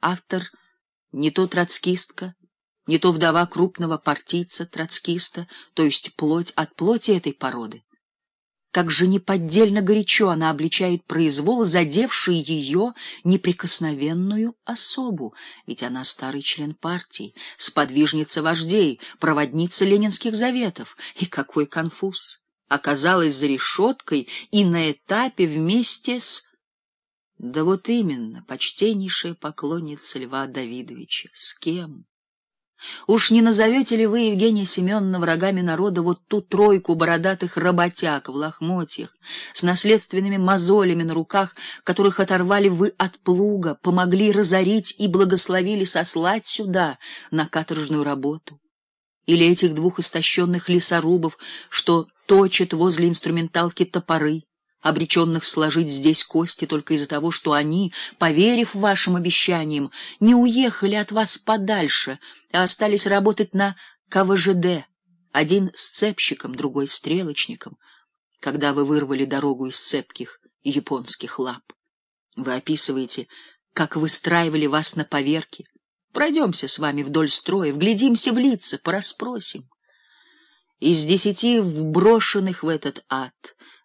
автор не то троцкистка, не то вдова крупного партийца троцкиста, то есть плоть от плоти этой породы. Как же неподдельно горячо она обличает произвол, задевший ее неприкосновенную особу, ведь она старый член партии, сподвижница вождей, проводница ленинских заветов. И какой конфуз! Оказалась за решеткой и на этапе вместе с... Да вот именно, почтеннейшая поклонница Льва Давидовича. С кем? Уж не назовете ли вы, Евгения Семеновна, врагами народа вот ту тройку бородатых работяг в лохмотьях, с наследственными мозолями на руках, которых оторвали вы от плуга, помогли разорить и благословили сослать сюда на каторжную работу? Или этих двух истощенных лесорубов, что точат возле инструменталки топоры, обреченных сложить здесь кости только из-за того, что они, поверив вашим обещаниям, не уехали от вас подальше, а остались работать на КВЖД, один с цепщиком, другой стрелочником, когда вы вырвали дорогу из цепких японских лап. Вы описываете, как выстраивали вас на поверке. Пройдемся с вами вдоль строя, вглядимся в лица, порасспросим. Из десяти вброшенных в этот ад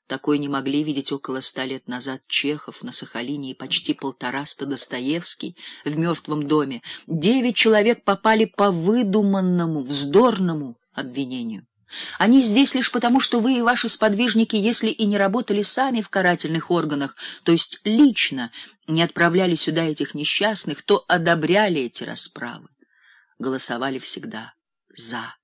такой не могли видеть около ста лет назад Чехов на Сахалине и почти полтораста Достоевский в «Мертвом доме». Девять человек попали по выдуманному, вздорному обвинению. Они здесь лишь потому, что вы и ваши сподвижники, если и не работали сами в карательных органах, то есть лично не отправляли сюда этих несчастных, то одобряли эти расправы. Голосовали всегда «за».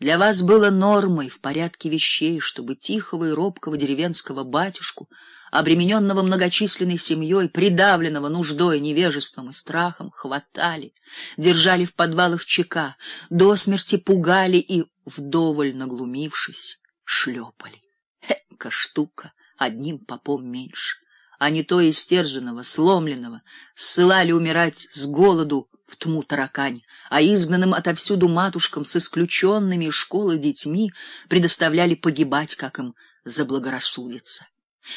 Для вас было нормой в порядке вещей, чтобы тихого и робкого деревенского батюшку, обремененного многочисленной семьей, придавленного нуждой, невежеством и страхом, хватали, держали в подвалах ЧК, до смерти пугали и, вдоволь наглумившись, шлепали. Эка штука, одним попом меньше. А не то истерзанного, сломленного, ссылали умирать с голоду в тму таракань, а изгнанным отовсюду матушкам с исключенными из школы детьми предоставляли погибать, как им заблагорассудится.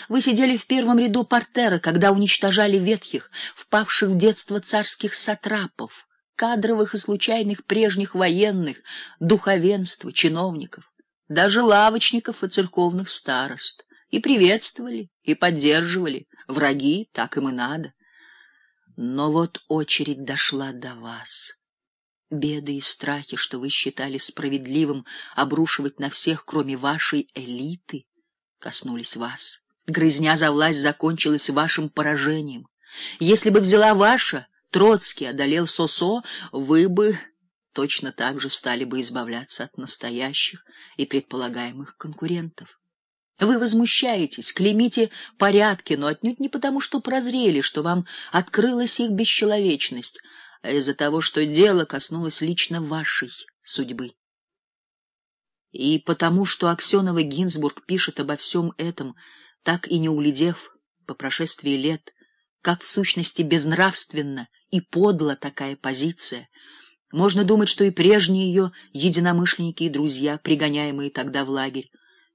Вы сидели в первом ряду портера, когда уничтожали ветхих, впавших в детство царских сатрапов, кадровых и случайных прежних военных, духовенства, чиновников, даже лавочников и церковных старост, и приветствовали, и поддерживали, враги, так им и надо. Но вот очередь дошла до вас. Беды и страхи, что вы считали справедливым обрушивать на всех, кроме вашей элиты, коснулись вас. Грызня за власть закончилась вашим поражением. Если бы взяла ваша, Троцкий одолел Сосо, вы бы точно так же стали бы избавляться от настоящих и предполагаемых конкурентов. Вы возмущаетесь, клеймите порядки, но отнюдь не потому, что прозрели, что вам открылась их бесчеловечность, а из-за того, что дело коснулось лично вашей судьбы. И потому, что Аксенова Гинзбург пишет обо всем этом, так и не углядев по прошествии лет, как в сущности безнравственна и подла такая позиция, можно думать, что и прежние ее единомышленники и друзья, пригоняемые тогда в лагерь,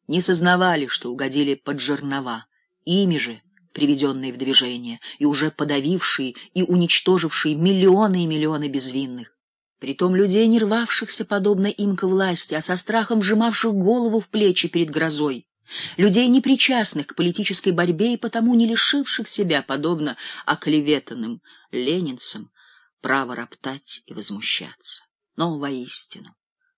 не сознавали, что угодили под жернова, ими же приведенные в движение и уже подавившие и уничтожившие миллионы и миллионы безвинных. Притом людей, не рвавшихся, подобно им к власти, а со страхом вжимавших голову в плечи перед грозой, людей, непричастных к политической борьбе и потому не лишивших себя, подобно оклеветанным ленинцам, права роптать и возмущаться. Но воистину